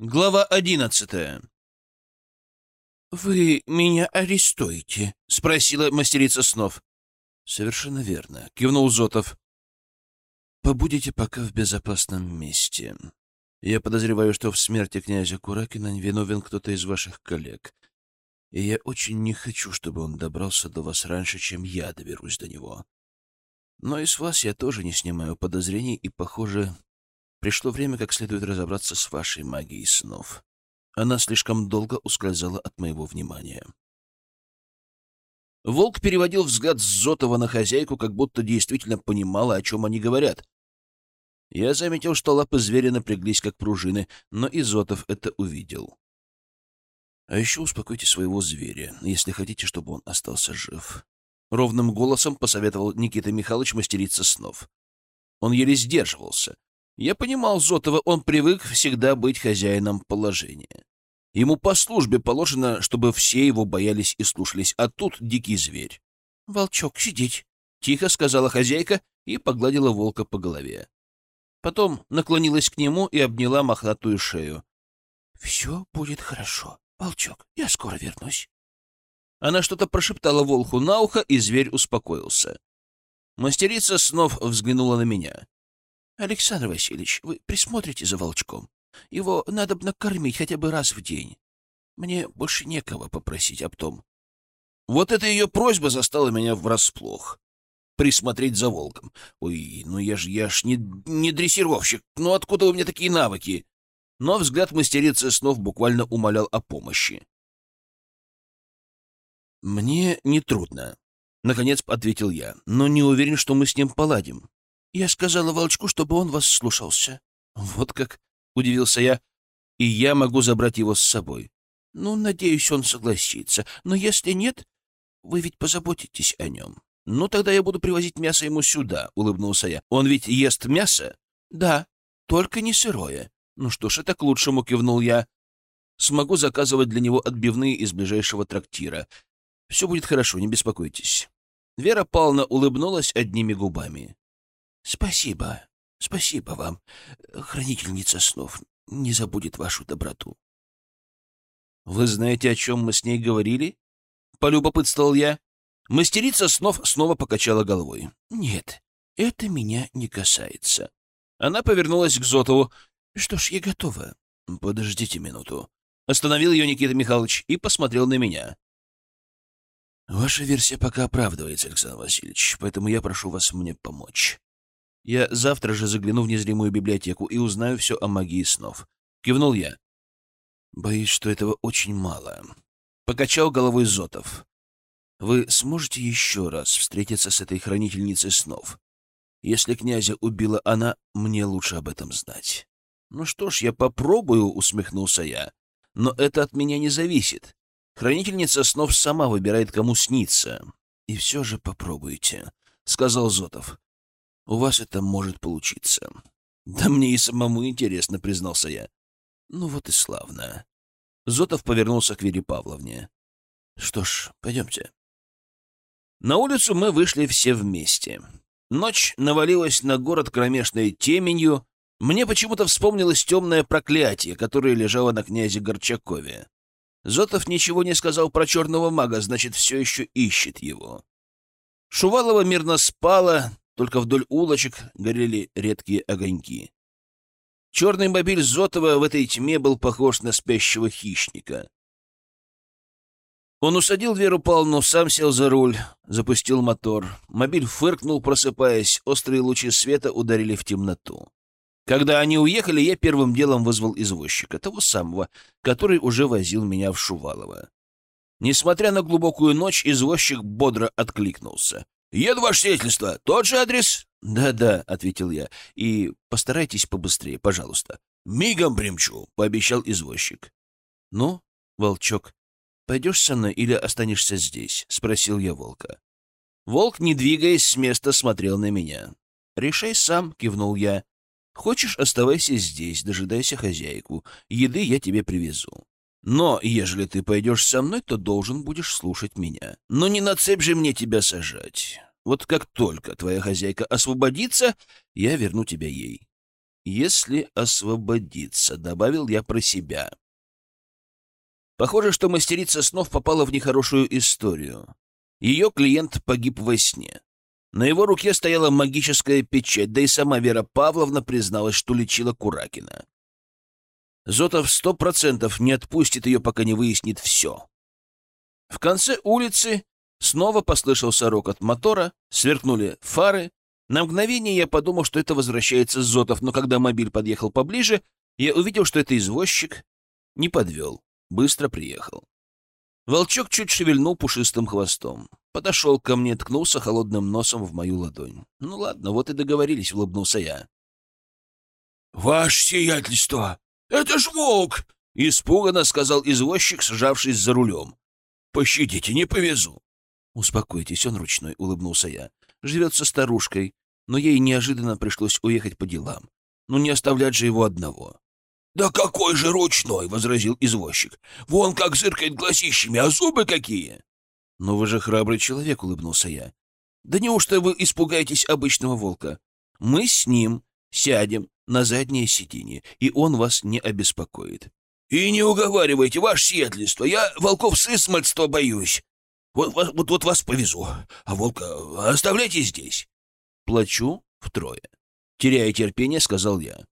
Глава одиннадцатая. «Вы меня арестуете?» — спросила мастерица снов. «Совершенно верно», — кивнул Зотов. «Побудете пока в безопасном месте. Я подозреваю, что в смерти князя Куракина виновен кто-то из ваших коллег, и я очень не хочу, чтобы он добрался до вас раньше, чем я доберусь до него. Но и с вас я тоже не снимаю подозрений, и, похоже, Пришло время как следует разобраться с вашей магией снов. Она слишком долго ускользала от моего внимания. Волк переводил взгляд с Зотова на хозяйку, как будто действительно понимала, о чем они говорят. Я заметил, что лапы зверя напряглись, как пружины, но и Зотов это увидел. А еще успокойте своего зверя, если хотите, чтобы он остался жив. Ровным голосом посоветовал Никита Михайлович мастерица снов. Он еле сдерживался. Я понимал Зотова, он привык всегда быть хозяином положения. Ему по службе положено, чтобы все его боялись и слушались, а тут дикий зверь. — Волчок, сидеть! — тихо сказала хозяйка и погладила волка по голове. Потом наклонилась к нему и обняла мохнатую шею. — Все будет хорошо, волчок, я скоро вернусь. Она что-то прошептала волху на ухо, и зверь успокоился. Мастерица снов взглянула на меня. Александр Васильевич, вы присмотрите за волчком. Его надо бы накормить хотя бы раз в день. Мне больше некого попросить об том. Вот эта ее просьба застала меня врасплох. Присмотреть за волком. Ой, ну я ж, я ж не, не дрессировщик. Ну откуда у меня такие навыки? Но взгляд мастерицы снов буквально умолял о помощи. «Мне нетрудно», — наконец ответил я, — «но не уверен, что мы с ним поладим. Я сказала волчку, чтобы он вас слушался. Вот как, удивился я. И я могу забрать его с собой. Ну, надеюсь, он согласится. Но если нет, вы ведь позаботитесь о нем. Ну, тогда я буду привозить мясо ему сюда, улыбнулся я. Он ведь ест мясо? Да, только не сырое. Ну что ж, это к лучшему, кивнул я. Смогу заказывать для него отбивные из ближайшего трактира. Все будет хорошо, не беспокойтесь. Вера Павловна улыбнулась одними губами. Спасибо, спасибо вам. Хранительница снов не забудет вашу доброту. Вы знаете, о чем мы с ней говорили? Полюбопытствовал я. Мастерица снов снова покачала головой. Нет, это меня не касается. Она повернулась к Зотову. Что ж, я готова. Подождите минуту. Остановил ее Никита Михайлович и посмотрел на меня. Ваша версия пока оправдывается, Александр Васильевич, поэтому я прошу вас мне помочь. Я завтра же загляну в незримую библиотеку и узнаю все о магии снов. Кивнул я. Боюсь, что этого очень мало. Покачал головой Зотов. Вы сможете еще раз встретиться с этой хранительницей снов? Если князя убила она, мне лучше об этом знать. Ну что ж, я попробую, усмехнулся я. Но это от меня не зависит. Хранительница снов сама выбирает, кому снится. И все же попробуйте, сказал Зотов. У вас это может получиться. Да мне и самому интересно, признался я. Ну вот и славно. Зотов повернулся к Вере Павловне. Что ж, пойдемте. На улицу мы вышли все вместе. Ночь навалилась на город кромешной теменью. Мне почему-то вспомнилось темное проклятие, которое лежало на князе Горчакове. Зотов ничего не сказал про черного мага, значит, все еще ищет его. Шувалова мирно спала, только вдоль улочек горели редкие огоньки. Черный мобиль Зотова в этой тьме был похож на спящего хищника. Он усадил Веру Павловну, сам сел за руль, запустил мотор. Мобиль фыркнул, просыпаясь, острые лучи света ударили в темноту. Когда они уехали, я первым делом вызвал извозчика, того самого, который уже возил меня в Шувалово. Несмотря на глубокую ночь, извозчик бодро откликнулся. «Еду, ваше сиятельство. Тот же адрес?» «Да-да», — ответил я. «И постарайтесь побыстрее, пожалуйста». «Мигом примчу», — пообещал извозчик. «Ну, волчок, пойдешь со мной или останешься здесь?» — спросил я волка. Волк, не двигаясь с места, смотрел на меня. «Решай сам», — кивнул я. «Хочешь, оставайся здесь, дожидайся хозяйку. Еды я тебе привезу. Но, ежели ты пойдешь со мной, то должен будешь слушать меня. Но не на цепь же мне тебя сажать. Вот как только твоя хозяйка освободится, я верну тебя ей. если освободиться, добавил я про себя. Похоже, что мастерица снов попала в нехорошую историю. Ее клиент погиб во сне. На его руке стояла магическая печать, да и сама Вера Павловна призналась, что лечила Куракина. Зотов сто процентов не отпустит ее, пока не выяснит все. В конце улицы снова послышался рокот мотора, сверкнули фары. На мгновение я подумал, что это возвращается Зотов, но когда мобиль подъехал поближе, я увидел, что это извозчик не подвел, быстро приехал. Волчок чуть шевельнул пушистым хвостом. Подошел ко мне, ткнулся холодным носом в мою ладонь. «Ну ладно, вот и договорились», — улыбнулся я. «Ваше сиятельство! Это ж волк!» — испуганно сказал извозчик, сжавшись за рулем. «Пощадите, не повезу». «Успокойтесь, он ручной», — улыбнулся я. «Живет со старушкой, но ей неожиданно пришлось уехать по делам. Ну не оставлять же его одного». «Да какой же ручной!» — возразил извозчик. «Вон как зыркает глазищами, а зубы какие!» «Но вы же храбрый человек», — улыбнулся я. «Да неужто вы испугаетесь обычного волка? Мы с ним сядем на заднее сиденье, и он вас не обеспокоит». «И не уговаривайте, ваше сиятельство, я волков с измальства боюсь. Вот, вот, вот вас повезу, а волка оставляйте здесь». «Плачу втрое». Теряя терпение, сказал я.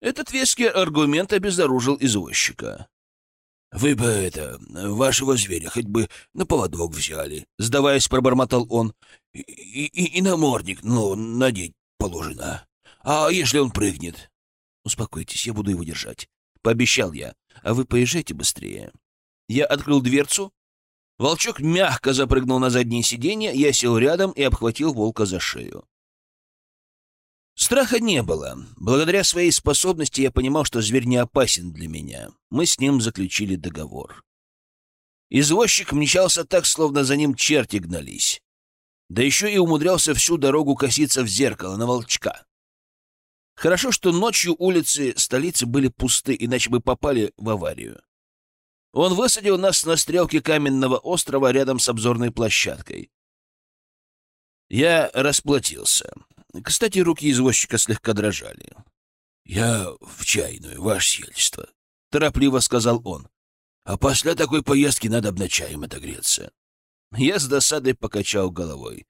Этот веский аргумент обезоружил извозчика. «Вы бы это, вашего зверя хоть бы на поводок взяли», — сдаваясь, пробормотал он. «И, и, и намордник, ну, надеть положено. А если он прыгнет?» «Успокойтесь, я буду его держать», — пообещал я. «А вы поезжайте быстрее». Я открыл дверцу. Волчок мягко запрыгнул на заднее сиденье, я сел рядом и обхватил волка за шею. Страха не было. Благодаря своей способности я понимал, что зверь не опасен для меня. Мы с ним заключили договор. Извозчик мчался так, словно за ним черти гнались. Да еще и умудрялся всю дорогу коситься в зеркало на волчка. Хорошо, что ночью улицы столицы были пусты, иначе бы попали в аварию. Он высадил нас на стрелке каменного острова рядом с обзорной площадкой. Я расплатился. Кстати, руки извозчика слегка дрожали. — Я в чайную, ваше сельство, — торопливо сказал он. — А после такой поездки надо об чаем отогреться. Я с досадой покачал головой.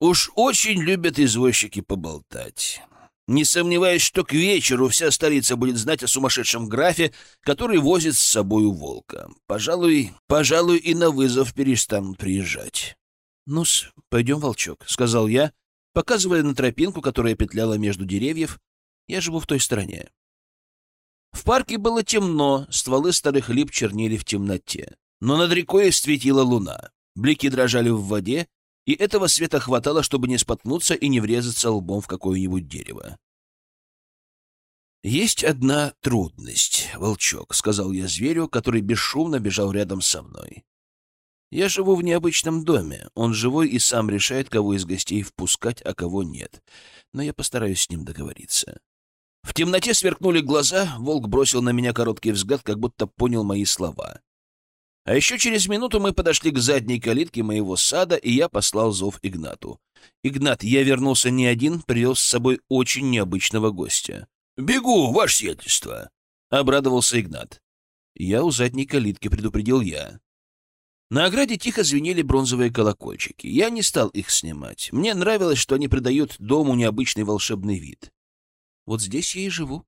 Уж очень любят извозчики поболтать. Не сомневаюсь, что к вечеру вся столица будет знать о сумасшедшем графе, который возит с собою волка. Пожалуй, пожалуй, и на вызов перестанут приезжать. — Ну-с, пойдем, волчок, — сказал я, показывая на тропинку, которая петляла между деревьев. Я живу в той стороне. В парке было темно, стволы старых лип чернели в темноте. Но над рекой светила луна. Блики дрожали в воде, и этого света хватало, чтобы не споткнуться и не врезаться лбом в какое-нибудь дерево. «Есть одна трудность, волчок», — сказал я зверю, который бесшумно бежал рядом со мной. Я живу в необычном доме. Он живой и сам решает, кого из гостей впускать, а кого нет. Но я постараюсь с ним договориться. В темноте сверкнули глаза, волк бросил на меня короткий взгляд, как будто понял мои слова. А еще через минуту мы подошли к задней калитке моего сада, и я послал зов Игнату. «Игнат, я вернулся не один, привез с собой очень необычного гостя». «Бегу, ваше сиятельство!» — обрадовался Игнат. «Я у задней калитки», — предупредил я. На ограде тихо звенели бронзовые колокольчики. Я не стал их снимать. Мне нравилось, что они придают дому необычный волшебный вид. Вот здесь я и живу.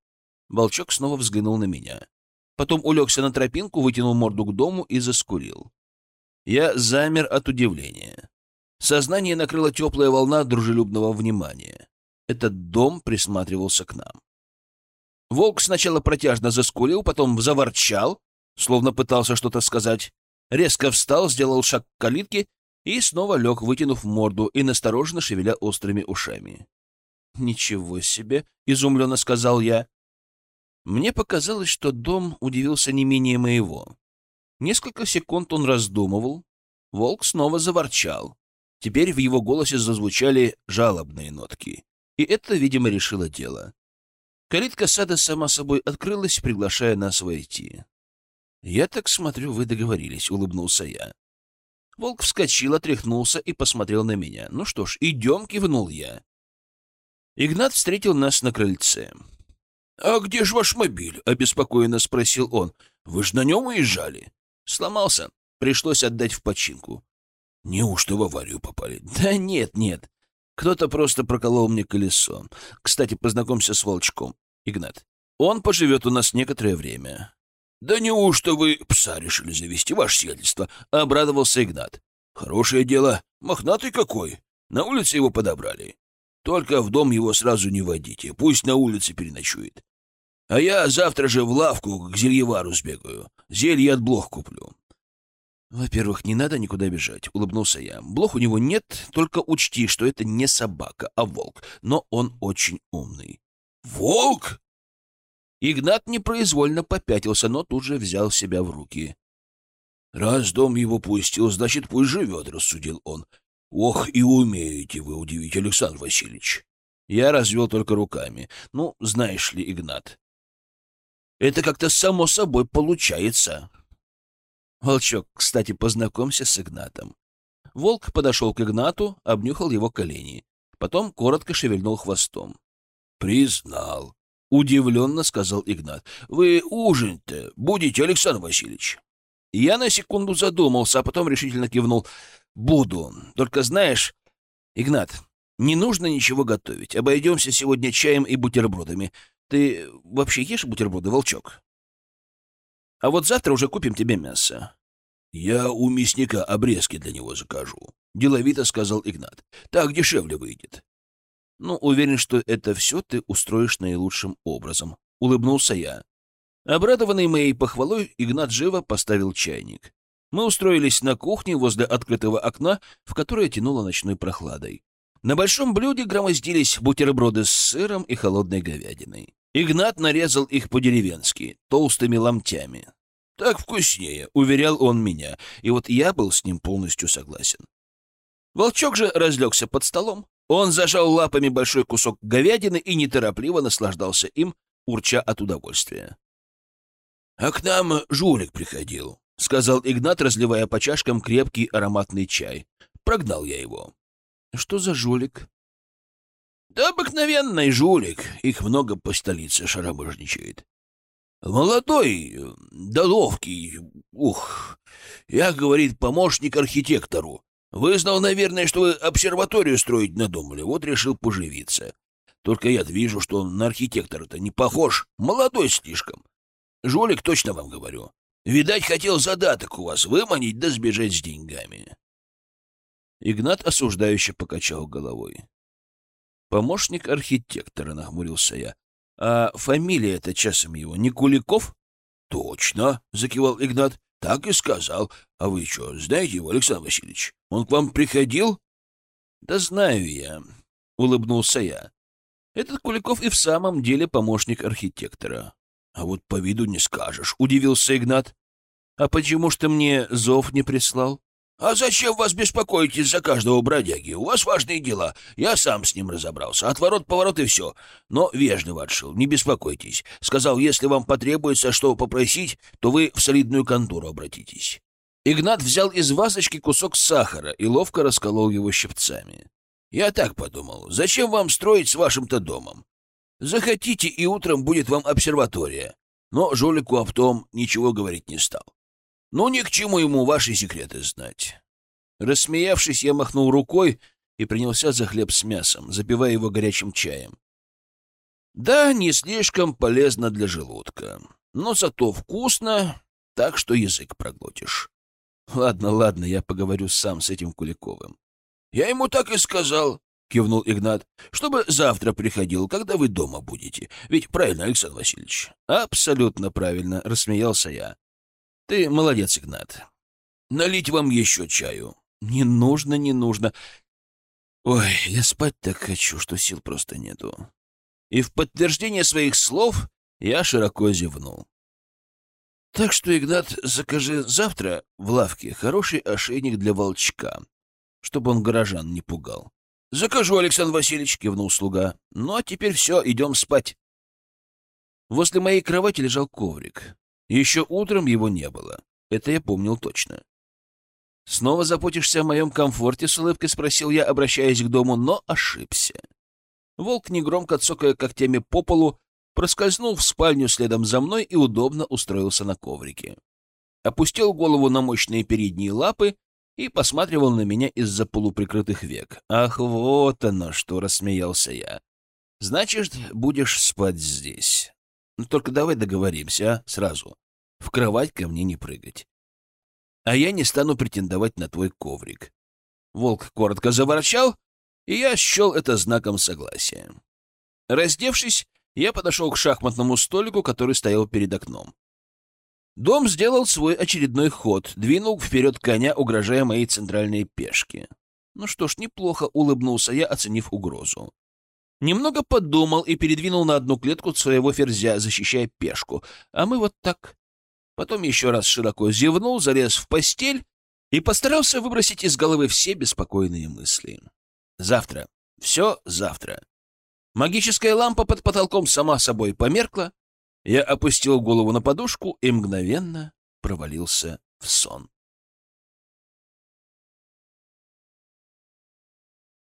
Волчок снова взглянул на меня. Потом улегся на тропинку, вытянул морду к дому и заскурил. Я замер от удивления. Сознание накрыла теплая волна дружелюбного внимания. Этот дом присматривался к нам. Волк сначала протяжно заскулил, потом заворчал, словно пытался что-то сказать, резко встал, сделал шаг к калитке и снова лег, вытянув морду и настороженно шевеля острыми ушами. «Ничего себе!» — изумленно сказал я. Мне показалось, что дом удивился не менее моего. Несколько секунд он раздумывал. Волк снова заворчал. Теперь в его голосе зазвучали жалобные нотки. И это, видимо, решило дело. Калитка сада сама собой открылась, приглашая нас войти. «Я так смотрю, вы договорились», — улыбнулся я. Волк вскочил, отряхнулся и посмотрел на меня. «Ну что ж, идем», — кивнул я. Игнат встретил нас на крыльце. «А где же ваш мобиль?» — обеспокоенно спросил он. «Вы же на нем уезжали?» «Сломался. Пришлось отдать в починку». «Неужто в аварию попали?» «Да нет, нет. Кто-то просто проколол мне колесо. Кстати, познакомься с Волчком, Игнат. Он поживет у нас некоторое время». «Да неужто вы пса решили завести, ваше сиятельство?» — обрадовался Игнат. «Хорошее дело. Мохнатый какой. На улице его подобрали. Только в дом его сразу не водите. Пусть на улице переночует. А я завтра же в лавку к зельевару сбегаю. Зелье от блох куплю. «Во-первых, не надо никуда бежать», — улыбнулся я. «Блох у него нет, только учти, что это не собака, а волк. Но он очень умный». «Волк?» Игнат непроизвольно попятился, но тут же взял себя в руки. «Раз дом его пустил, значит, пусть живет», — рассудил он. «Ох, и умеете вы удивить, Александр Васильевич!» Я развел только руками. «Ну, знаешь ли, Игнат, это как-то само собой получается». Волчок, кстати, познакомься с Игнатом. Волк подошел к Игнату, обнюхал его колени. Потом коротко шевельнул хвостом. «Признал», — удивленно сказал Игнат. «Вы ужин-то будете, Александр Васильевич?» Я на секунду задумался, а потом решительно кивнул. Буду. Только знаешь, Игнат, не нужно ничего готовить. Обойдемся сегодня чаем и бутербродами. Ты вообще ешь бутерброды, волчок? А вот завтра уже купим тебе мясо. Я у мясника обрезки для него закажу, деловито сказал Игнат. Так дешевле выйдет. Ну, уверен, что это все ты устроишь наилучшим образом, улыбнулся я. Обрадованный моей похвалой, Игнат живо поставил чайник. Мы устроились на кухне возле открытого окна, в которое тянуло ночной прохладой. На большом блюде громоздились бутерброды с сыром и холодной говядиной. Игнат нарезал их по-деревенски, толстыми ломтями. «Так вкуснее», — уверял он меня, и вот я был с ним полностью согласен. Волчок же разлегся под столом. Он зажал лапами большой кусок говядины и неторопливо наслаждался им, урча от удовольствия. «А к нам жулик приходил», — сказал Игнат, разливая по чашкам крепкий ароматный чай. Прогнал я его. «Что за жулик?» «Да обыкновенный жулик. Их много по столице шаробожничает. Молодой, да ловкий. Ух, я, говорит, помощник архитектору. Вызнал, наверное, что вы обсерваторию строить надумали, вот решил поживиться. Только я вижу, что он на архитектора-то не похож, молодой слишком. Жулик, точно вам говорю. Видать, хотел задаток у вас выманить да сбежать с деньгами. Игнат осуждающе покачал головой. Помощник архитектора, нахмурился я. А фамилия это часом его не Куликов? Точно, закивал Игнат. Так и сказал. А вы что, знаете его, Александр Васильевич? Он к вам приходил? Да знаю я, улыбнулся я. Этот Куликов и в самом деле помощник архитектора. А вот по виду не скажешь, — удивился Игнат. А почему ж ты мне зов не прислал? А зачем вас беспокоить из-за каждого бродяги? У вас важные дела. Я сам с ним разобрался. Отворот-поворот и все. Но вежливо отшил. Не беспокойтесь. Сказал, если вам потребуется что попросить, то вы в солидную контору обратитесь. Игнат взял из вазочки кусок сахара и ловко расколол его щипцами. Я так подумал. Зачем вам строить с вашим-то домом? Захотите, и утром будет вам обсерватория. Но жулику об том ничего говорить не стал. Ну, ни к чему ему ваши секреты знать. Рассмеявшись, я махнул рукой и принялся за хлеб с мясом, запивая его горячим чаем. Да, не слишком полезно для желудка, но зато вкусно, так что язык проглотишь. Ладно, ладно, я поговорю сам с этим Куликовым. Я ему так и сказал кивнул Игнат, — чтобы завтра приходил, когда вы дома будете. Ведь правильно, Александр Васильевич? — Абсолютно правильно, — рассмеялся я. — Ты молодец, Игнат. Налить вам еще чаю? — Не нужно, не нужно. Ой, я спать так хочу, что сил просто нету. И в подтверждение своих слов я широко зевнул. Так что, Игнат, закажи завтра в лавке хороший ошейник для волчка, чтобы он горожан не пугал. «Закажу, Александр Васильевич», — кивнул слуга. «Ну, а теперь все, идем спать». Возле моей кровати лежал коврик. Еще утром его не было. Это я помнил точно. «Снова заботишься о моем комфорте?» — с улыбкой спросил я, обращаясь к дому, но ошибся. Волк, негромко цокая когтями по полу, проскользнул в спальню следом за мной и удобно устроился на коврике. Опустил голову на мощные передние лапы и посматривал на меня из-за полуприкрытых век. «Ах, вот оно что!» — рассмеялся я. «Значит, будешь спать здесь. Ну, только давай договоримся, а? Сразу. В кровать ко мне не прыгать. А я не стану претендовать на твой коврик». Волк коротко заворчал, и я счел это знаком согласия. Раздевшись, я подошел к шахматному столику, который стоял перед окном. Дом сделал свой очередной ход, двинул вперед коня, угрожая моей центральной пешке. Ну что ж, неплохо улыбнулся я, оценив угрозу. Немного подумал и передвинул на одну клетку своего ферзя, защищая пешку. А мы вот так. Потом еще раз широко зевнул, залез в постель и постарался выбросить из головы все беспокойные мысли. Завтра. Все завтра. Магическая лампа под потолком сама собой померкла. Я опустил голову на подушку и мгновенно провалился в сон.